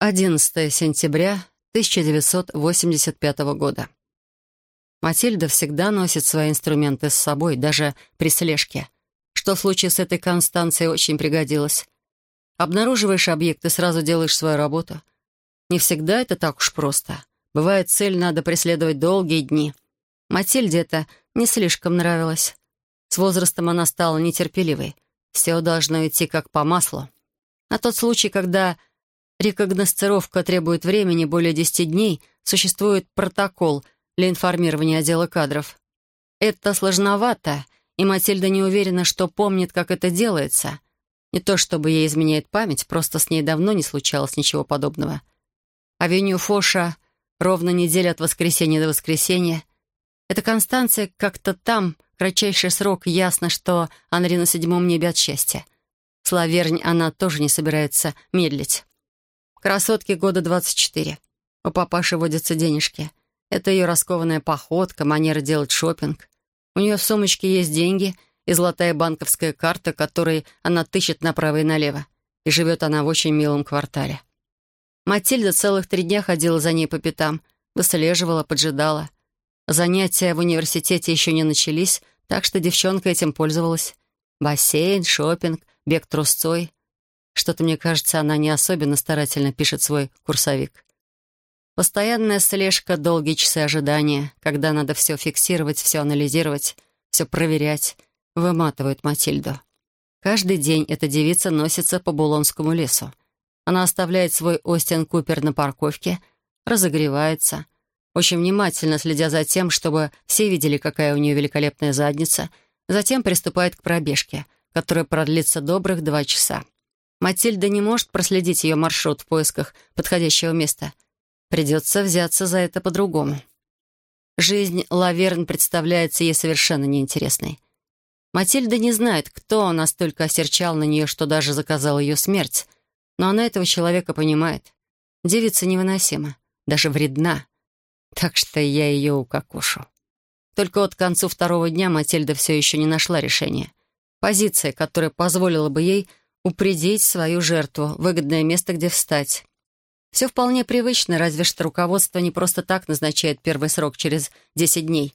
11 сентября 1985 года. Матильда всегда носит свои инструменты с собой, даже при слежке, что в случае с этой Констанцией очень пригодилось. Обнаруживаешь объект и сразу делаешь свою работу. Не всегда это так уж просто. Бывает, цель надо преследовать долгие дни. Матильде это не слишком нравилось. С возрастом она стала нетерпеливой. Все должно идти как по маслу. На тот случай, когда Рекогносцировка требует времени более 10 дней, существует протокол для информирования отдела кадров. Это сложновато, и Матильда не уверена, что помнит, как это делается. Не то чтобы ей изменяет память, просто с ней давно не случалось ничего подобного. Авеню Фоша ровно неделя от воскресенья до воскресенья. Это Констанция как-то там, кратчайший срок, ясно, что Анри на седьмом небе от счастья. Славернь она тоже не собирается медлить. Красотки года 24. У папаши водятся денежки. Это ее раскованная походка, манера делать шопинг. У нее в сумочке есть деньги и золотая банковская карта, которой она тыщет направо и налево. И живет она в очень милом квартале. Матильда целых три дня ходила за ней по пятам, выслеживала, поджидала. Занятия в университете еще не начались, так что девчонка этим пользовалась. Бассейн, шопинг, бег трусцой. Что-то, мне кажется, она не особенно старательно пишет свой курсовик. Постоянная слежка, долгие часы ожидания, когда надо все фиксировать, все анализировать, все проверять, выматывают Матильду. Каждый день эта девица носится по Булонскому лесу. Она оставляет свой Остин Купер на парковке, разогревается, очень внимательно следя за тем, чтобы все видели, какая у нее великолепная задница, затем приступает к пробежке, которая продлится добрых два часа. Матильда не может проследить ее маршрут в поисках подходящего места. Придется взяться за это по-другому. Жизнь Лаверн представляется ей совершенно неинтересной. Матильда не знает, кто настолько осерчал на нее, что даже заказал ее смерть. Но она этого человека понимает. Девица невыносима, даже вредна. Так что я ее укокошу. Только вот к концу второго дня Матильда все еще не нашла решения. Позиция, которая позволила бы ей упредить свою жертву, выгодное место, где встать. Все вполне привычно, разве что руководство не просто так назначает первый срок через 10 дней.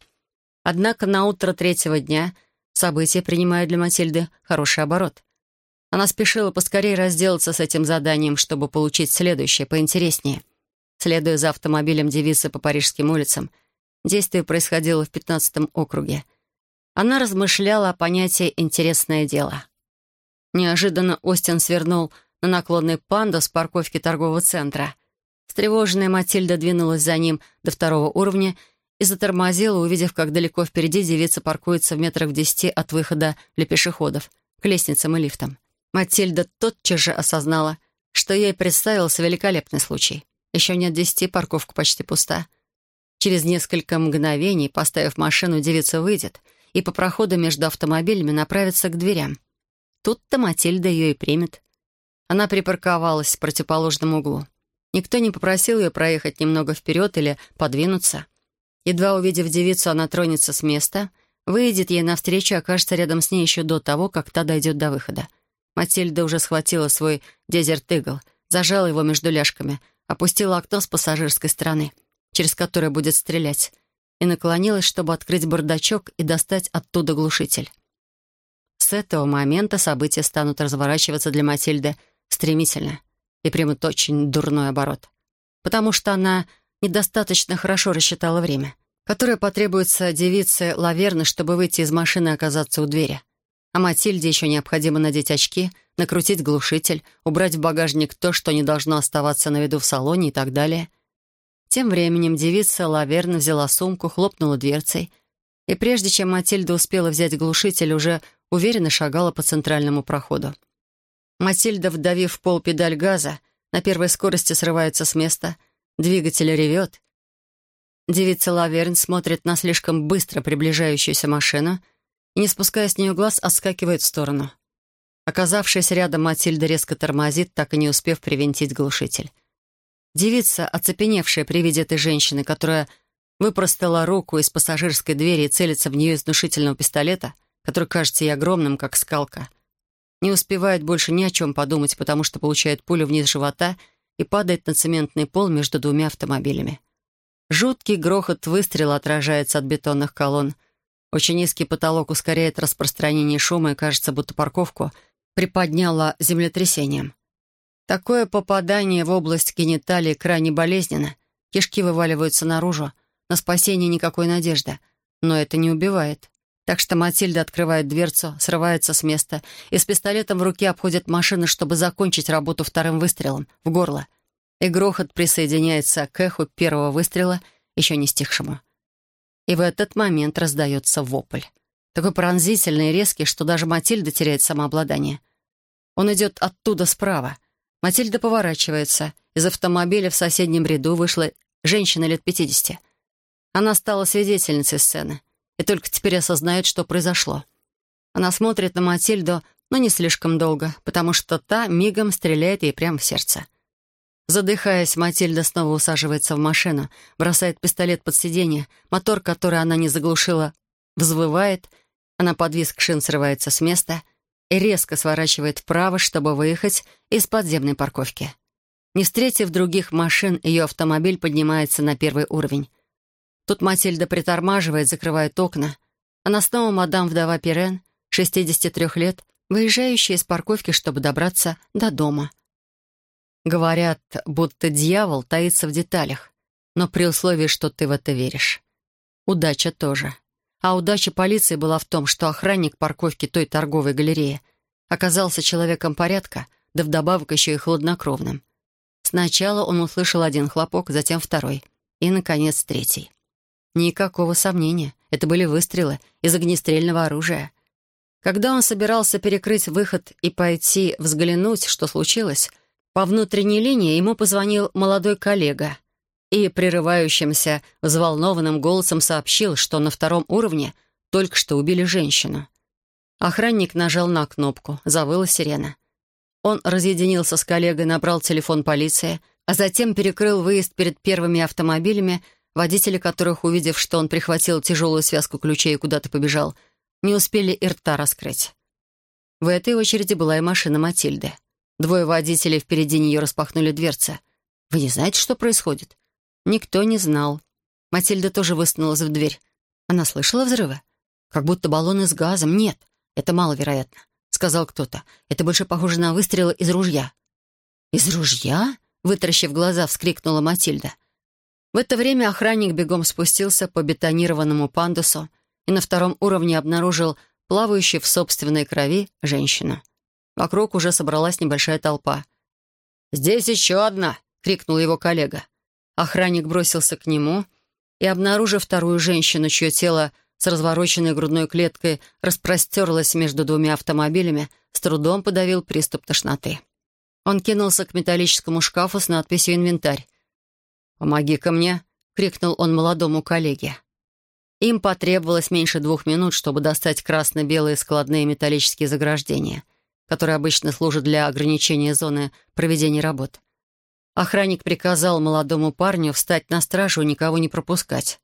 Однако на утро третьего дня события принимают для Матильды хороший оборот. Она спешила поскорее разделаться с этим заданием, чтобы получить следующее, поинтереснее. Следуя за автомобилем девицы по парижским улицам, действие происходило в 15 округе. Она размышляла о понятии «интересное дело». Неожиданно Остин свернул на наклонный панду с парковки торгового центра. Встревоженная Матильда двинулась за ним до второго уровня и затормозила, увидев, как далеко впереди девица паркуется в метрах в десяти от выхода для пешеходов, к лестницам и лифтам. Матильда тотчас же осознала, что ей представился великолепный случай. Еще нет десяти, парковка почти пуста. Через несколько мгновений, поставив машину, девица выйдет и по проходу между автомобилями направится к дверям. Тут-то Матильда ее и примет. Она припарковалась в противоположном углу. Никто не попросил ее проехать немного вперед или подвинуться. Едва увидев девицу, она тронется с места, выйдет ей навстречу и окажется рядом с ней еще до того, как та дойдет до выхода. Матильда уже схватила свой дезерт игл, зажала его между ляжками, опустила окно с пассажирской стороны, через которое будет стрелять, и наклонилась, чтобы открыть бардачок и достать оттуда глушитель. С этого момента события станут разворачиваться для Матильды стремительно и примут очень дурной оборот. Потому что она недостаточно хорошо рассчитала время, которое потребуется девице Лаверны, чтобы выйти из машины и оказаться у двери. А Матильде еще необходимо надеть очки, накрутить глушитель, убрать в багажник то, что не должно оставаться на виду в салоне и так далее. Тем временем девица Лаверна взяла сумку, хлопнула дверцей, и прежде чем Матильда успела взять глушитель, уже уверенно шагала по центральному проходу. Матильда, вдавив пол педаль газа, на первой скорости срывается с места, двигатель ревет. Девица Лаверн смотрит на слишком быстро приближающуюся машину и, не спуская с нее глаз, отскакивает в сторону. Оказавшись рядом, Матильда резко тормозит, так и не успев привинтить глушитель. Девица, оцепеневшая при виде этой женщины, которая выпростала руку из пассажирской двери и целится в нее из внушительного пистолета, который кажется ей огромным, как скалка. Не успевает больше ни о чем подумать, потому что получает пулю вниз живота и падает на цементный пол между двумя автомобилями. Жуткий грохот выстрела отражается от бетонных колонн. Очень низкий потолок ускоряет распространение шума и кажется, будто парковку приподняло землетрясением. Такое попадание в область гениталии крайне болезненно. Кишки вываливаются наружу. На спасение никакой надежды. Но это не убивает. Так что Матильда открывает дверцу, срывается с места и с пистолетом в руке обходит машину, чтобы закончить работу вторым выстрелом в горло. И грохот присоединяется к эху первого выстрела, еще не стихшему. И в этот момент раздается вопль. Такой пронзительный и резкий, что даже Матильда теряет самообладание. Он идет оттуда справа. Матильда поворачивается. Из автомобиля в соседнем ряду вышла женщина лет пятидесяти. Она стала свидетельницей сцены и только теперь осознает, что произошло. Она смотрит на Матильду, но не слишком долго, потому что та мигом стреляет ей прямо в сердце. Задыхаясь, Матильда снова усаживается в машину, бросает пистолет под сиденье, мотор, который она не заглушила, взвывает, она под визг шин срывается с места и резко сворачивает вправо, чтобы выехать из подземной парковки. Не встретив других машин, ее автомобиль поднимается на первый уровень. Тут Матильда притормаживает, закрывает окна. Она снова мадам вдова Пирен, 63 лет, выезжающая из парковки, чтобы добраться до дома. Говорят, будто дьявол таится в деталях, но при условии, что ты в это веришь. Удача тоже. А удача полиции была в том, что охранник парковки той торговой галереи оказался человеком порядка, да вдобавок еще и хладнокровным. Сначала он услышал один хлопок, затем второй и, наконец, третий. Никакого сомнения. Это были выстрелы из огнестрельного оружия. Когда он собирался перекрыть выход и пойти взглянуть, что случилось, по внутренней линии ему позвонил молодой коллега и прерывающимся, взволнованным голосом сообщил, что на втором уровне только что убили женщину. Охранник нажал на кнопку, завыла сирена. Он разъединился с коллегой, набрал телефон полиции, а затем перекрыл выезд перед первыми автомобилями, водители которых, увидев, что он прихватил тяжелую связку ключей и куда-то побежал, не успели и рта раскрыть. В этой очереди была и машина Матильды. Двое водителей впереди нее распахнули дверцы. «Вы не знаете, что происходит?» Никто не знал. Матильда тоже высунулась в дверь. Она слышала взрывы? Как будто баллоны с газом. Нет, это маловероятно, сказал кто-то. Это больше похоже на выстрелы из ружья. «Из ружья?» — вытаращив глаза, вскрикнула Матильда. В это время охранник бегом спустился по бетонированному пандусу и на втором уровне обнаружил плавающую в собственной крови женщину. Вокруг уже собралась небольшая толпа. «Здесь еще одна!» — крикнул его коллега. Охранник бросился к нему и, обнаружив вторую женщину, чье тело с развороченной грудной клеткой распростерлось между двумя автомобилями, с трудом подавил приступ тошноты. Он кинулся к металлическому шкафу с надписью «Инвентарь». «Помоги-ка мне!» — крикнул он молодому коллеге. Им потребовалось меньше двух минут, чтобы достать красно-белые складные металлические заграждения, которые обычно служат для ограничения зоны проведения работ. Охранник приказал молодому парню встать на стражу и никого не пропускать.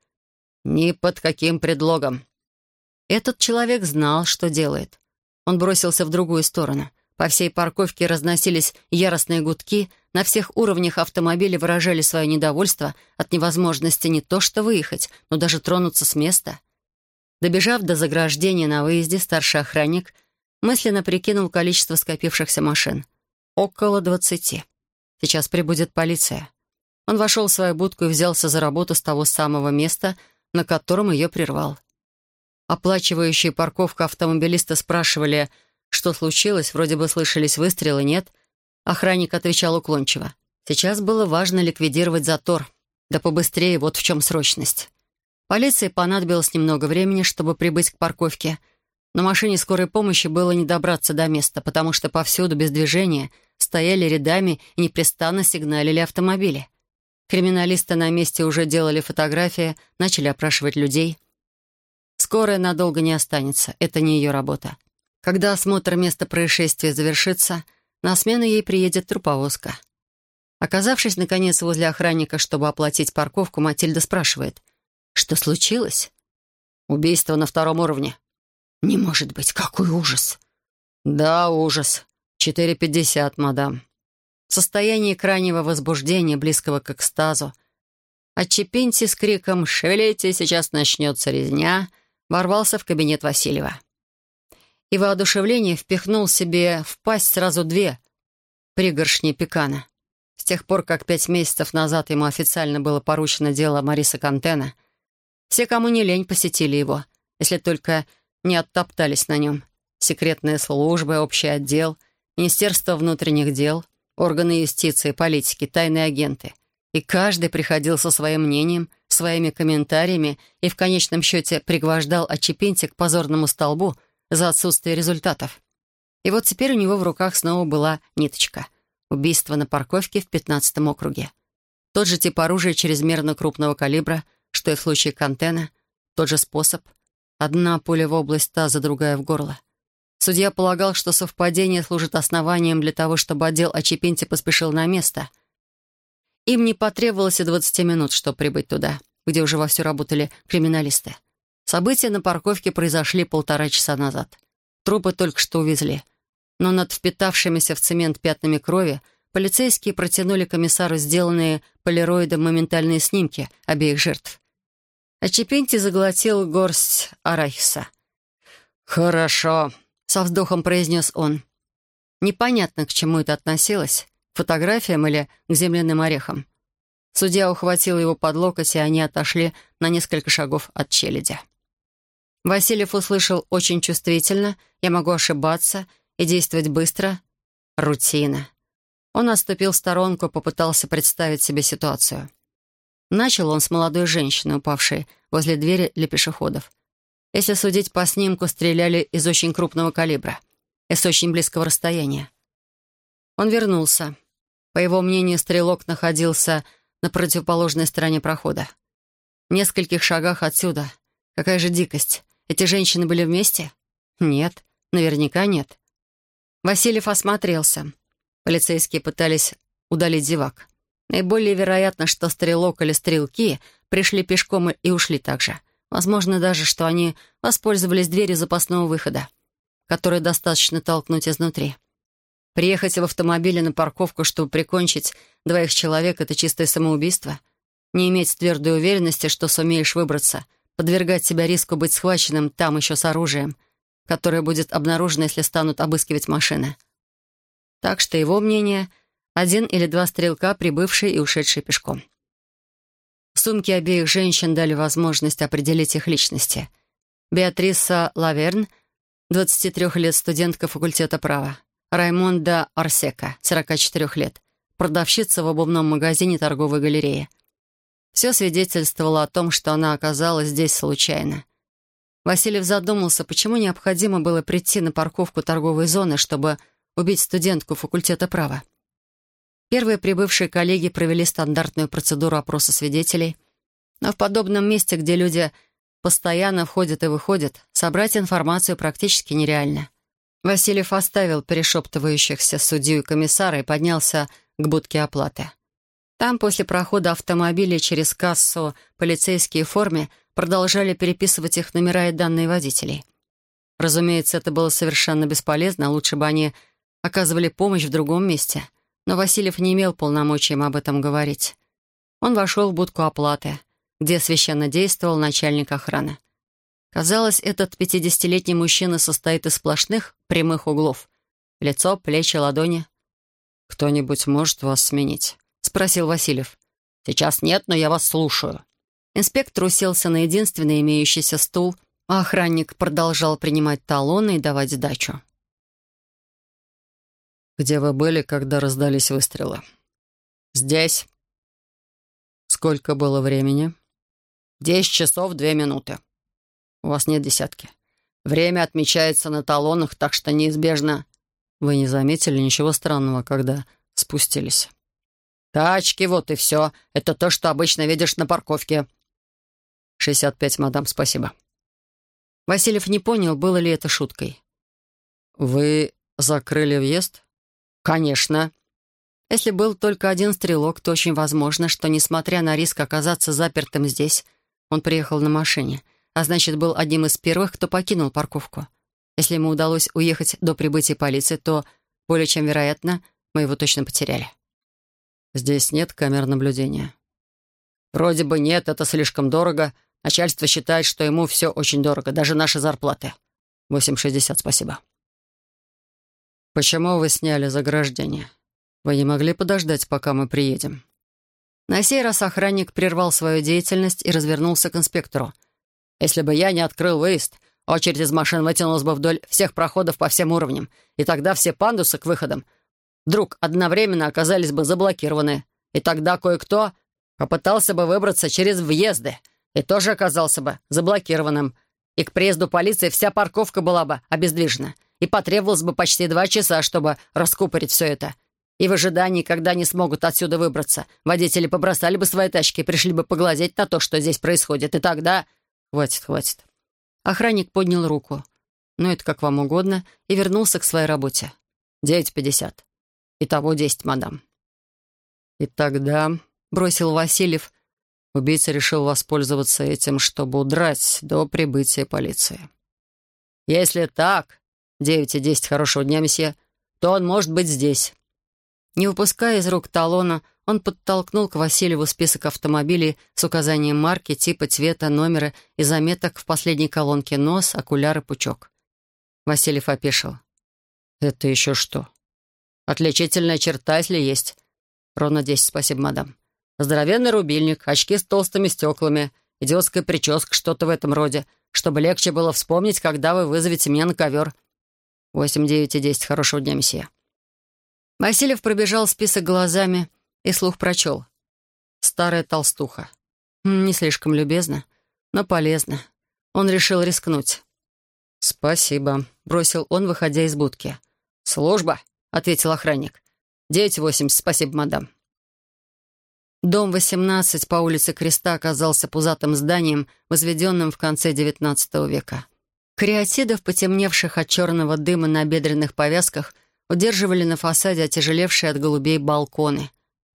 «Ни под каким предлогом». Этот человек знал, что делает. Он бросился в другую сторону. По всей парковке разносились яростные гудки, на всех уровнях автомобиля выражали свое недовольство от невозможности не то что выехать, но даже тронуться с места. Добежав до заграждения на выезде, старший охранник мысленно прикинул количество скопившихся машин. Около двадцати. Сейчас прибудет полиция. Он вошел в свою будку и взялся за работу с того самого места, на котором ее прервал. Оплачивающие парковку автомобилиста спрашивали, что случилось, вроде бы слышались выстрелы, нет — Охранник отвечал уклончиво. Сейчас было важно ликвидировать затор. Да побыстрее, вот в чем срочность. Полиции понадобилось немного времени, чтобы прибыть к парковке. На машине скорой помощи было не добраться до места, потому что повсюду без движения стояли рядами и непрестанно сигналили автомобили. Криминалисты на месте уже делали фотографии, начали опрашивать людей. Скорая надолго не останется, это не ее работа. Когда осмотр места происшествия завершится — на смену ей приедет труповозка. Оказавшись, наконец, возле охранника, чтобы оплатить парковку, Матильда спрашивает. «Что случилось?» «Убийство на втором уровне». «Не может быть, какой ужас!» «Да, ужас. Четыре пятьдесят, мадам». В состоянии крайнего возбуждения, близкого к экстазу, Отчепиньте с криком «Шевелите, сейчас начнется резня!» ворвался в кабинет Васильева. И воодушевление впихнул себе в пасть сразу две пригоршни пекана. С тех пор, как пять месяцев назад ему официально было поручено дело Мариса Кантена, все, кому не лень, посетили его, если только не оттоптались на нем. Секретные службы, общий отдел, Министерство внутренних дел, органы юстиции, политики, тайные агенты. И каждый приходил со своим мнением, своими комментариями и в конечном счете пригвождал Очепинти к позорному столбу за отсутствие результатов. И вот теперь у него в руках снова была ниточка. Убийство на парковке в 15 округе. Тот же тип оружия чрезмерно крупного калибра, что и в случае Кантена. Тот же способ. Одна пуля в область таза, другая в горло. Судья полагал, что совпадение служит основанием для того, чтобы отдел Очепинти поспешил на место — им не потребовалось и 20 минут, чтобы прибыть туда, где уже вовсю работали криминалисты. События на парковке произошли полтора часа назад. Трупы только что увезли. Но над впитавшимися в цемент пятнами крови полицейские протянули комиссару сделанные полироидом моментальные снимки обеих жертв. Чепинти заглотил горсть арахиса. «Хорошо», — со вздохом произнес он. Непонятно, к чему это относилось фотографиям или к земляным орехам. Судья ухватил его под локоть, и они отошли на несколько шагов от челяди. Васильев услышал очень чувствительно «я могу ошибаться» и действовать быстро. Рутина. Он отступил в сторонку, попытался представить себе ситуацию. Начал он с молодой женщины, упавшей возле двери для пешеходов. Если судить по снимку, стреляли из очень крупного калибра и с очень близкого расстояния. Он вернулся. По его мнению, стрелок находился на противоположной стороне прохода. В нескольких шагах отсюда. Какая же дикость. Эти женщины были вместе? Нет, наверняка нет. Васильев осмотрелся. Полицейские пытались удалить зевак. Наиболее вероятно, что стрелок или стрелки пришли пешком и ушли так же. Возможно даже, что они воспользовались дверью запасного выхода, который достаточно толкнуть изнутри. Приехать в автомобиле на парковку, чтобы прикончить двоих человек — это чистое самоубийство. Не иметь твердой уверенности, что сумеешь выбраться, подвергать себя риску быть схваченным там еще с оружием, которое будет обнаружено, если станут обыскивать машины. Так что его мнение — один или два стрелка, прибывшие и ушедшие пешком. Сумки обеих женщин дали возможность определить их личности. Беатриса Лаверн, 23 лет, студентка факультета права. Раймонда Арсека, 44 лет, продавщица в обувном магазине торговой галереи. Все свидетельствовало о том, что она оказалась здесь случайно. Васильев задумался, почему необходимо было прийти на парковку торговой зоны, чтобы убить студентку факультета права. Первые прибывшие коллеги провели стандартную процедуру опроса свидетелей, но в подобном месте, где люди постоянно входят и выходят, собрать информацию практически нереально. Васильев оставил перешептывающихся судью и комиссара и поднялся к будке оплаты. Там, после прохода автомобиля через кассу, полицейские в форме продолжали переписывать их номера и данные водителей. Разумеется, это было совершенно бесполезно, лучше бы они оказывали помощь в другом месте. Но Васильев не имел полномочий им об этом говорить. Он вошел в будку оплаты, где священно действовал начальник охраны. Казалось, этот пятидесятилетний мужчина состоит из сплошных прямых углов. Лицо, плечи, ладони. «Кто-нибудь может вас сменить?» — спросил Васильев. «Сейчас нет, но я вас слушаю». Инспектор уселся на единственный имеющийся стул, а охранник продолжал принимать талоны и давать сдачу. «Где вы были, когда раздались выстрелы?» «Здесь». «Сколько было времени?» «Десять часов две минуты». У вас нет десятки. Время отмечается на талонах, так что неизбежно... Вы не заметили ничего странного, когда спустились? Тачки, вот и все. Это то, что обычно видишь на парковке. Шестьдесят пять, мадам, спасибо. Васильев не понял, было ли это шуткой. Вы закрыли въезд? Конечно. Если был только один стрелок, то очень возможно, что, несмотря на риск оказаться запертым здесь, он приехал на машине — а значит, был одним из первых, кто покинул парковку. Если ему удалось уехать до прибытия полиции, то, более чем вероятно, мы его точно потеряли. Здесь нет камер наблюдения. Вроде бы нет, это слишком дорого. Начальство считает, что ему все очень дорого, даже наши зарплаты. 8,60, спасибо. Почему вы сняли заграждение? Вы не могли подождать, пока мы приедем? На сей раз охранник прервал свою деятельность и развернулся к инспектору. Если бы я не открыл выезд, очередь из машин вытянулась бы вдоль всех проходов по всем уровням, и тогда все пандусы к выходам вдруг одновременно оказались бы заблокированы, и тогда кое-кто попытался бы выбраться через въезды и тоже оказался бы заблокированным, и к приезду полиции вся парковка была бы обездвижена, и потребовалось бы почти два часа, чтобы раскупорить все это. И в ожидании, когда они смогут отсюда выбраться, водители побросали бы свои тачки и пришли бы поглазеть на то, что здесь происходит, и тогда... Хватит, хватит. Охранник поднял руку. Ну, это как вам угодно, и вернулся к своей работе. Девять пятьдесят. Итого десять, мадам. И тогда — бросил Васильев. Убийца решил воспользоваться этим, чтобы удрать до прибытия полиции. «Если так, девять и десять хорошего дня, месье, то он может быть здесь». Не выпуская из рук талона, он подтолкнул к Васильеву список автомобилей с указанием марки, типа, цвета, номера и заметок в последней колонке нос, окуляры, пучок. Васильев опешил. «Это еще что?» «Отличительная черта, если есть». «Ровно десять, спасибо, мадам». Здоровенный рубильник, очки с толстыми стеклами, идиотская прическа, что-то в этом роде, чтобы легче было вспомнить, когда вы вызовете меня на ковер. Восемь, девять и десять. Хорошего дня, месье. Васильев пробежал список глазами и слух прочел. Старая толстуха. Не слишком любезно, но полезно. Он решил рискнуть. «Спасибо», — бросил он, выходя из будки. «Служба», — ответил охранник. «Девять восемь, спасибо, мадам». Дом 18 по улице Креста оказался пузатым зданием, возведенным в конце XIX века. Креатидов, потемневших от черного дыма на бедренных повязках, удерживали на фасаде отяжелевшие от голубей балконы.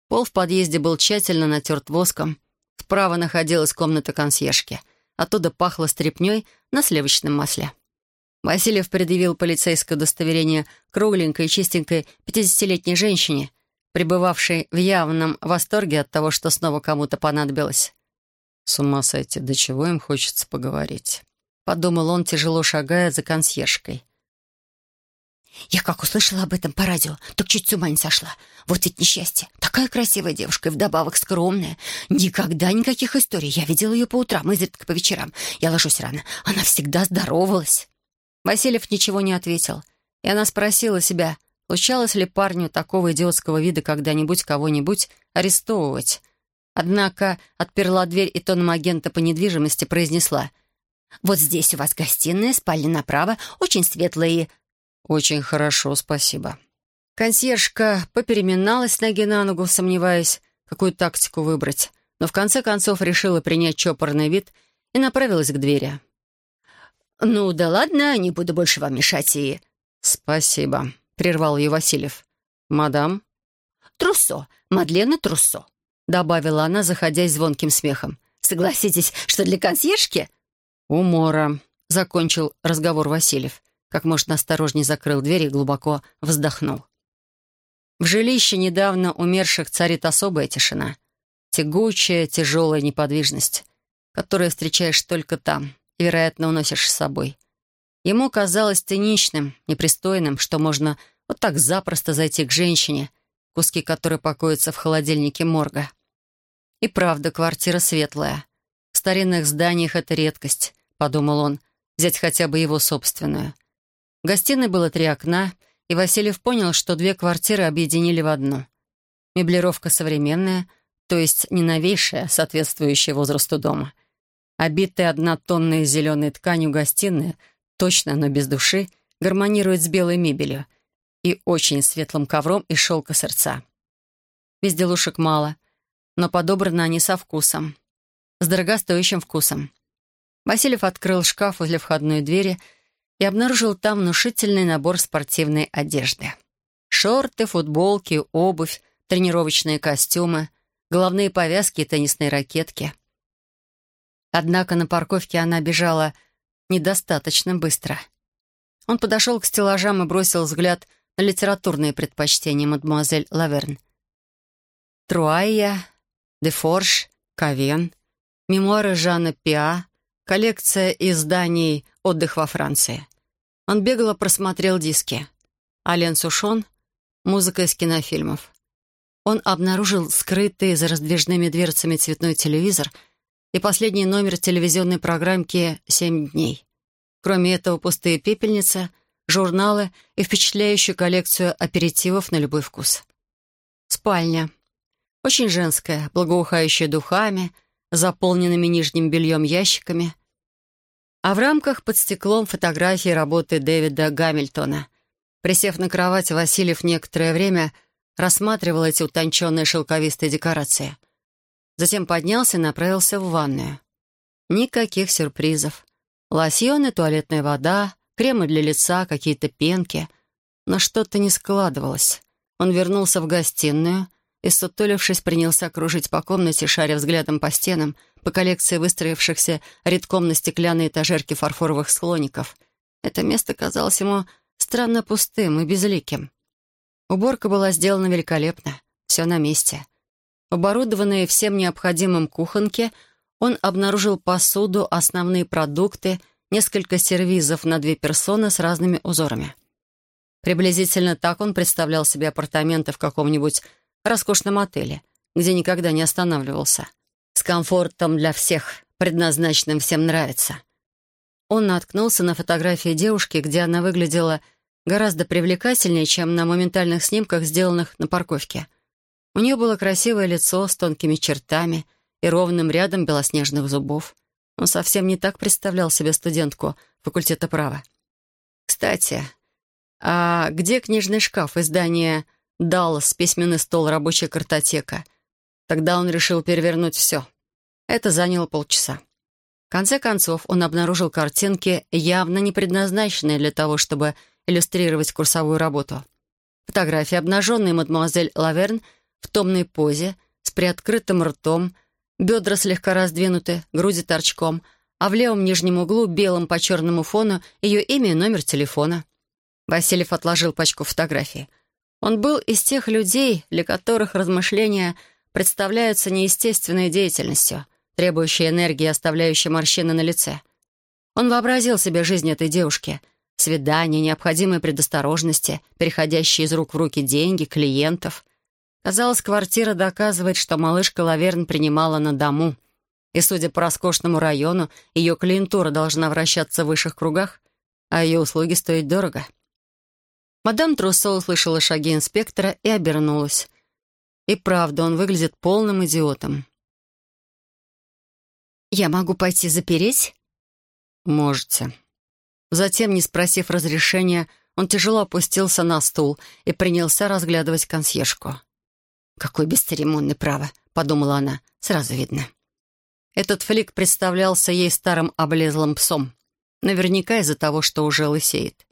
Пол в подъезде был тщательно натерт воском. Справа находилась комната консьержки. Оттуда пахло стряпнёй на сливочном масле. Васильев предъявил полицейское удостоверение кругленькой и чистенькой 50-летней женщине — пребывавший в явном восторге от того, что снова кому-то понадобилось. «С ума сойти, до чего им хочется поговорить?» — подумал он, тяжело шагая за консьержкой. «Я как услышала об этом по радио, так чуть с ума не сошла. Вот ведь несчастье. Такая красивая девушка и вдобавок скромная. Никогда никаких историй. Я видела ее по утрам, изредка по вечерам. Я ложусь рано. Она всегда здоровалась». Васильев ничего не ответил, и она спросила себя, Случалось ли парню такого идиотского вида когда-нибудь кого-нибудь арестовывать? Однако отперла дверь и тоном агента по недвижимости произнесла. «Вот здесь у вас гостиная, спальня направо, очень светлые». «Очень хорошо, спасибо». Консьержка попереминалась ноги на ногу, сомневаясь, какую тактику выбрать, но в конце концов решила принять чопорный вид и направилась к двери. «Ну да ладно, не буду больше вам мешать и...» «Спасибо», — прервал ее Васильев. «Мадам?» «Труссо, Мадлена Труссо», — добавила она, заходясь звонким смехом. «Согласитесь, что для консьержки...» «Умора», — закончил разговор Васильев. Как можно осторожнее закрыл дверь и глубоко вздохнул. В жилище недавно умерших царит особая тишина. Тягучая, тяжелая неподвижность, которую встречаешь только там и, вероятно, уносишь с собой. Ему казалось циничным, непристойным, что можно вот так запросто зайти к женщине, куски которой покоятся в холодильнике морга. И правда, квартира светлая. В старинных зданиях это редкость, подумал он, взять хотя бы его собственную. В гостиной было три окна, и Васильев понял, что две квартиры объединили в одну. Меблировка современная, то есть не новейшая, соответствующая возрасту дома. Обитая однотонной зеленой тканью гостиная — точно, но без души, гармонирует с белой мебелью и очень светлым ковром из шелка сердца. Безделушек мало, но подобраны они со вкусом, с дорогостоящим вкусом. Васильев открыл шкаф возле входной двери и обнаружил там внушительный набор спортивной одежды. Шорты, футболки, обувь, тренировочные костюмы, головные повязки и теннисные ракетки. Однако на парковке она бежала недостаточно быстро. Он подошел к стеллажам и бросил взгляд на литературные предпочтения мадемуазель Лаверн. Труайя, Дефорж, Кавен, мемуары Жана Пиа, коллекция изданий «Отдых во Франции». Он бегло просмотрел диски. Ален Сушон, музыка из кинофильмов. Он обнаружил скрытый за раздвижными дверцами цветной телевизор и последний номер телевизионной программки «Семь дней». Кроме этого, пустые пепельницы, журналы и впечатляющую коллекцию аперитивов на любой вкус. Спальня. Очень женская, благоухающая духами, заполненными нижним бельем ящиками. А в рамках под стеклом фотографии работы Дэвида Гамильтона. Присев на кровать, Васильев некоторое время рассматривал эти утонченные шелковистые декорации. Затем поднялся и направился в ванную. Никаких сюрпризов. Лосьоны, туалетная вода, кремы для лица, какие-то пенки. Но что-то не складывалось. Он вернулся в гостиную и, сутулившись, принялся кружить по комнате, шаря взглядом по стенам, по коллекции выстроившихся редком на стеклянной этажерке фарфоровых слоников. Это место казалось ему странно пустым и безликим. Уборка была сделана великолепно, все на месте. Оборудованные всем необходимым кухонке, он обнаружил посуду, основные продукты, несколько сервизов на две персоны с разными узорами. Приблизительно так он представлял себе апартаменты в каком-нибудь роскошном отеле, где никогда не останавливался. С комфортом для всех, предназначенным всем нравится. Он наткнулся на фотографии девушки, где она выглядела гораздо привлекательнее, чем на моментальных снимках, сделанных на парковке. У нее было красивое лицо с тонкими чертами и ровным рядом белоснежных зубов. Он совсем не так представлял себе студентку факультета права. Кстати, а где книжный шкаф, издание «Даллас», письменный стол, рабочая картотека? Тогда он решил перевернуть все. Это заняло полчаса. В конце концов, он обнаружил картинки, явно не предназначенные для того, чтобы иллюстрировать курсовую работу. Фотография обнаженной мадемуазель Лаверн в томной позе, с приоткрытым ртом, бедра слегка раздвинуты, груди торчком, а в левом нижнем углу, белым по черному фону, ее имя и номер телефона. Васильев отложил пачку фотографий. Он был из тех людей, для которых размышления представляются неестественной деятельностью, требующей энергии и оставляющей морщины на лице. Он вообразил себе жизнь этой девушки — Свидания, необходимые предосторожности, переходящие из рук в руки деньги, клиентов. Казалось, квартира доказывает, что малышка Лаверн принимала на дому. И, судя по роскошному району, ее клиентура должна вращаться в высших кругах, а ее услуги стоить дорого. Мадам Труссо услышала шаги инспектора и обернулась. И правда, он выглядит полным идиотом. «Я могу пойти запереть?» «Можете», Затем, не спросив разрешения, он тяжело опустился на стул и принялся разглядывать консьержку. «Какой бесцеремонный право», — подумала она, — «сразу видно». Этот флик представлялся ей старым облезлым псом. Наверняка из-за того, что уже лысеет.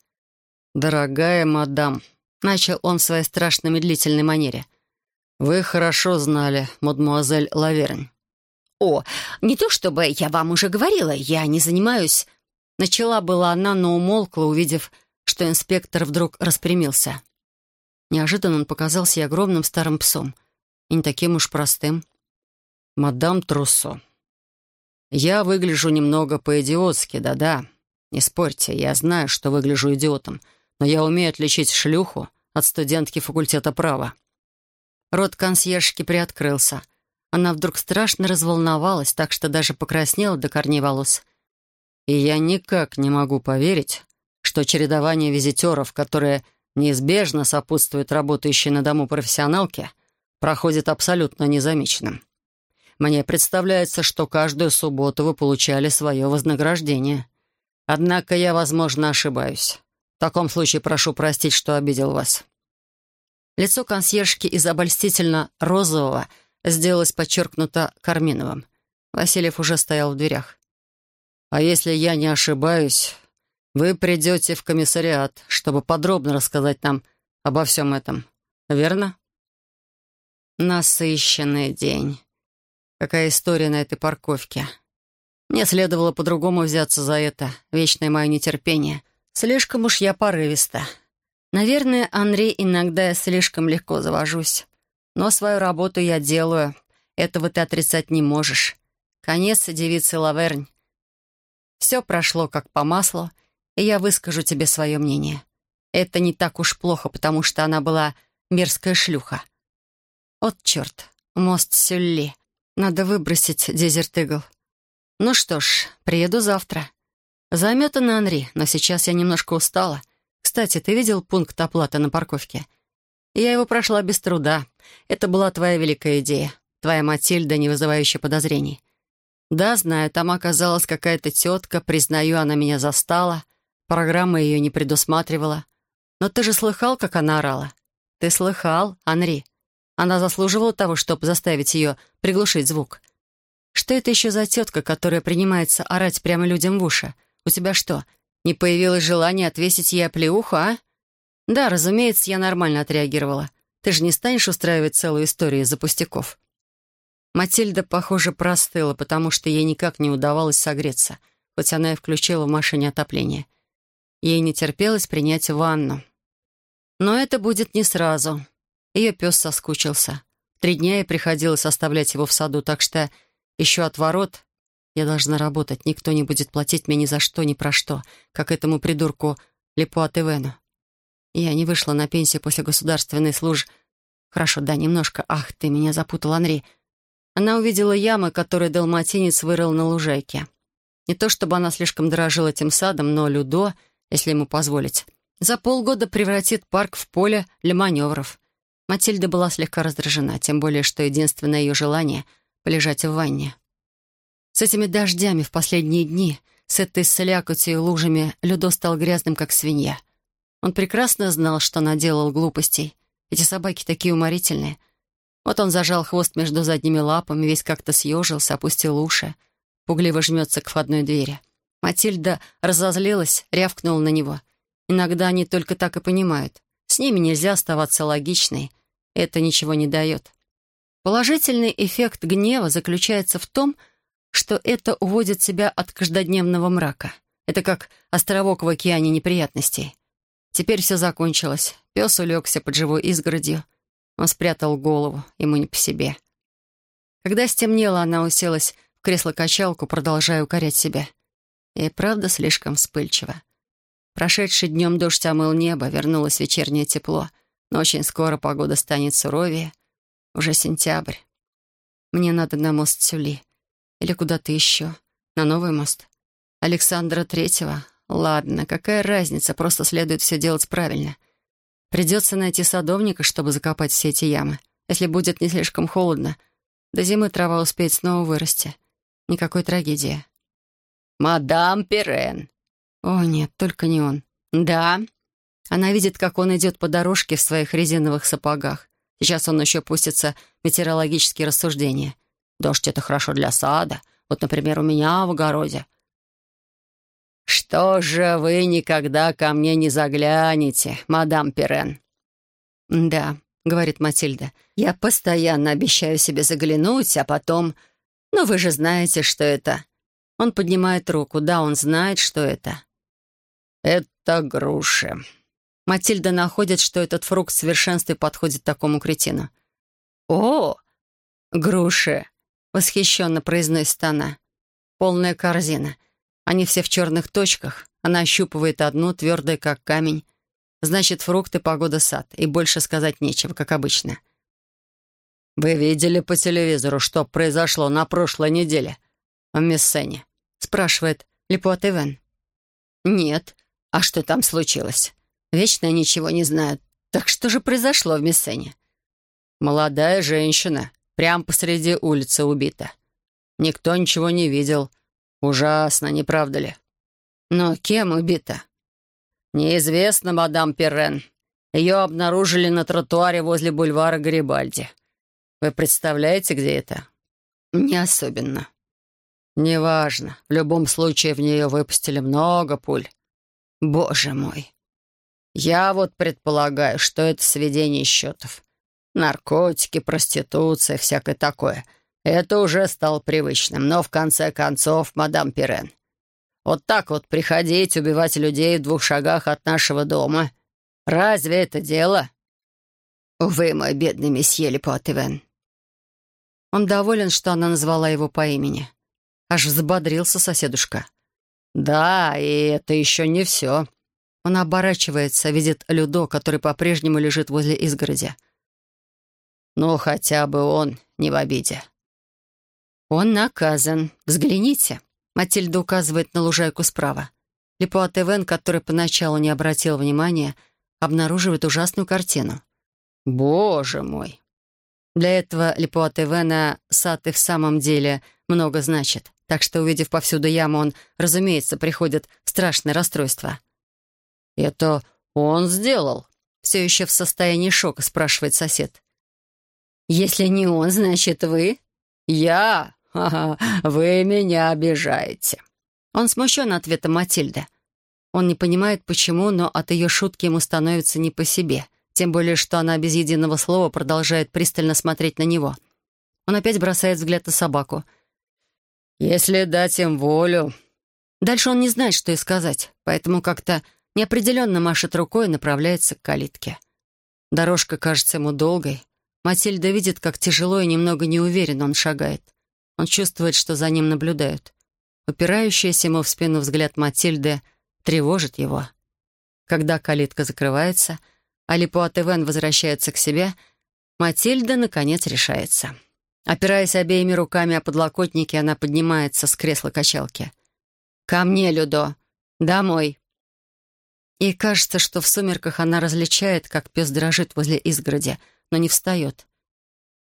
«Дорогая мадам», — начал он в своей страшно медлительной манере, — «вы хорошо знали мадемуазель Лавернь». «О, не то чтобы я вам уже говорила, я не занимаюсь Начала была она, но умолкла, увидев, что инспектор вдруг распрямился. Неожиданно он показался ей огромным старым псом. И не таким уж простым. «Мадам Труссо, я выгляжу немного по-идиотски, да-да. Не спорьте, я знаю, что выгляжу идиотом, но я умею отличить шлюху от студентки факультета права». Рот консьержки приоткрылся. Она вдруг страшно разволновалась, так что даже покраснела до корней волос. И я никак не могу поверить, что чередование визитеров, которое неизбежно сопутствует работающей на дому профессионалке, проходит абсолютно незамеченным. Мне представляется, что каждую субботу вы получали свое вознаграждение. Однако я, возможно, ошибаюсь. В таком случае прошу простить, что обидел вас». Лицо консьержки из обольстительно розового сделалось подчеркнуто карминовым. Васильев уже стоял в дверях. А если я не ошибаюсь, вы придете в комиссариат, чтобы подробно рассказать нам обо всем этом. Верно? Насыщенный день. Какая история на этой парковке. Мне следовало по-другому взяться за это, вечное мое нетерпение. Слишком уж я порывиста. Наверное, Андрей, иногда я слишком легко завожусь. Но свою работу я делаю. Этого ты отрицать не можешь. Конец девицы Лавернь. Все прошло как по маслу, и я выскажу тебе свое мнение. Это не так уж плохо, потому что она была мерзкая шлюха. От черт, мост Сюлли. Надо выбросить Дезерт Игл. Ну что ж, приеду завтра. Заметана Анри, но сейчас я немножко устала. Кстати, ты видел пункт оплаты на парковке? Я его прошла без труда. Это была твоя великая идея. Твоя Матильда, не вызывающая подозрений. Да, знаю, там оказалась какая-то тетка, признаю, она меня застала. Программа ее не предусматривала. Но ты же слыхал, как она орала? Ты слыхал, Анри? Она заслуживала того, чтобы заставить ее приглушить звук. Что это еще за тетка, которая принимается орать прямо людям в уши? У тебя что, не появилось желания отвесить ей оплеуху, а? Да, разумеется, я нормально отреагировала. Ты же не станешь устраивать целую историю из-за пустяков. Матильда, похоже, простыла, потому что ей никак не удавалось согреться, хоть она и включила в машине отопление. Ей не терпелось принять ванну. Но это будет не сразу. Ее пес соскучился. Три дня ей приходилось оставлять его в саду, так что еще от ворот я должна работать, никто не будет платить мне ни за что, ни про что, как этому придурку Лепуат Ивену. Я не вышла на пенсию после государственной службы. Хорошо, да, немножко. Ах, ты меня запутал, Анри. Она увидела ямы, которые далматинец вырыл на лужайке. Не то чтобы она слишком дорожила этим садом, но Людо, если ему позволить, за полгода превратит парк в поле для маневров. Матильда была слегка раздражена, тем более, что единственное ее желание — полежать в ванне. С этими дождями в последние дни, с этой слякотью и лужами, Людо стал грязным, как свинья. Он прекрасно знал, что наделал глупостей. Эти собаки такие уморительные. Вот он зажал хвост между задними лапами, весь как-то съежился, опустил уши. Пугливо жмется к входной двери. Матильда разозлилась, рявкнула на него. Иногда они только так и понимают. С ними нельзя оставаться логичной. Это ничего не дает. Положительный эффект гнева заключается в том, что это уводит себя от каждодневного мрака. Это как островок в океане неприятностей. Теперь все закончилось. Пес улегся под живой изгородью. Он спрятал голову, ему не по себе. Когда стемнело, она уселась в кресло-качалку, продолжая укорять себя. И правда слишком вспыльчиво. Прошедший днем дождь омыл небо, вернулось вечернее тепло, но очень скоро погода станет суровее. Уже сентябрь. Мне надо на мост Сюли. Или куда-то еще. На новый мост. Александра Третьего. Ладно, какая разница, просто следует все делать правильно. Придется найти садовника, чтобы закопать все эти ямы. Если будет не слишком холодно, до зимы трава успеет снова вырасти. Никакой трагедии. «Мадам Перен!» О, нет, только не он. «Да?» Она видит, как он идет по дорожке в своих резиновых сапогах. Сейчас он еще пустится в метеорологические рассуждения. Дождь — это хорошо для сада. Вот, например, у меня в огороде. «Что же вы никогда ко мне не заглянете, мадам Перен?» «Да», — говорит Матильда, — «я постоянно обещаю себе заглянуть, а потом... Ну, вы же знаете, что это...» Он поднимает руку. Да, он знает, что это. «Это груши». Матильда находит, что этот фрукт в совершенстве подходит такому кретину. «О, груши!» — восхищенно произносит она. Полная корзина. Они все в черных точках. Она ощупывает одну, твердая, как камень. Значит, фрукты, погода, сад. И больше сказать нечего, как обычно. «Вы видели по телевизору, что произошло на прошлой неделе в Мессене?» — спрашивает Лепуат Ивен. «Нет. А что там случилось? Вечно ничего не знаю. Так что же произошло в Мессене?» «Молодая женщина Прямо посреди улицы убита. Никто ничего не видел. Ужасно, не правда ли? Но кем убита? Неизвестно, мадам Перрен. Ее обнаружили на тротуаре возле бульвара Гарибальди. Вы представляете, где это? Не особенно. Неважно. В любом случае в нее выпустили много пуль. Боже мой. Я вот предполагаю, что это сведение счетов. Наркотики, проституция, всякое такое. Это уже стало привычным. Но в конце концов, мадам Пирен, вот так вот приходить, убивать людей в двух шагах от нашего дома. Разве это дело? «Увы, мой бедный месье Лепуатывен». Он доволен, что она назвала его по имени. Аж взбодрился соседушка. «Да, и это еще не все». Он оборачивается, видит Людо, который по-прежнему лежит возле изгороди. «Ну, хотя бы он не в обиде». «Он наказан. Взгляните». Матильда указывает на лужайку справа. Лепуатевен, который поначалу не обратил внимания, обнаруживает ужасную картину. «Боже мой!» Для этого Лепуатевена сад и в самом деле много значит, так что, увидев повсюду яму, он, разумеется, приходит в страшное расстройство. «Это он сделал?» Все еще в состоянии шока спрашивает сосед. «Если не он, значит, вы?» «Я? Ха-ха, вы меня обижаете». Он смущен ответом Матильды. Он не понимает, почему, но от ее шутки ему становится не по себе. Тем более, что она без единого слова продолжает пристально смотреть на него. Он опять бросает взгляд на собаку. «Если дать им волю...» Дальше он не знает, что и сказать, поэтому как-то неопределенно машет рукой и направляется к калитке. Дорожка кажется ему долгой. Матильда видит, как тяжело и немного неуверенно он шагает. Он чувствует, что за ним наблюдают. Упирающийся ему в спину взгляд Матильды тревожит его. Когда калитка закрывается, а Липуатевен возвращается к себе, Матильда, наконец, решается. Опираясь обеими руками о подлокотники, она поднимается с кресла качалки. «Ко мне, Людо! Домой!» И кажется, что в сумерках она различает, как пес дрожит возле изгороди, но не встает.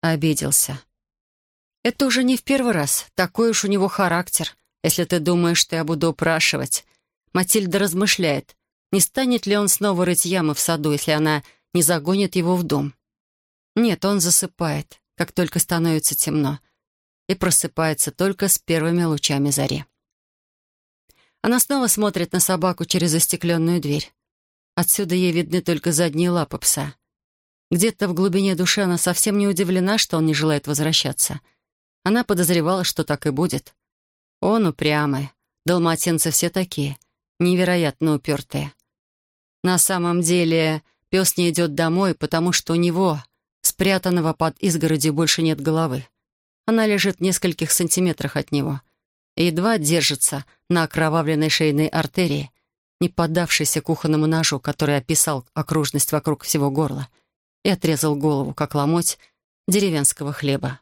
Обиделся. Это уже не в первый раз. Такой уж у него характер. Если ты думаешь, что я буду упрашивать. Матильда размышляет, не станет ли он снова рыть ямы в саду, если она не загонит его в дом. Нет, он засыпает, как только становится темно, и просыпается только с первыми лучами зари. Она снова смотрит на собаку через застекленную дверь. Отсюда ей видны только задние лапы пса. Где-то в глубине души она совсем не удивлена, что он не желает возвращаться. Она подозревала, что так и будет. Он упрямый. Далматинцы все такие. Невероятно упертые. На самом деле пес не идет домой, потому что у него, спрятанного под изгородью, больше нет головы. Она лежит в нескольких сантиметрах от него — едва держится на окровавленной шейной артерии, не поддавшейся кухонному ножу, который описал окружность вокруг всего горла и отрезал голову, как ломоть деревенского хлеба.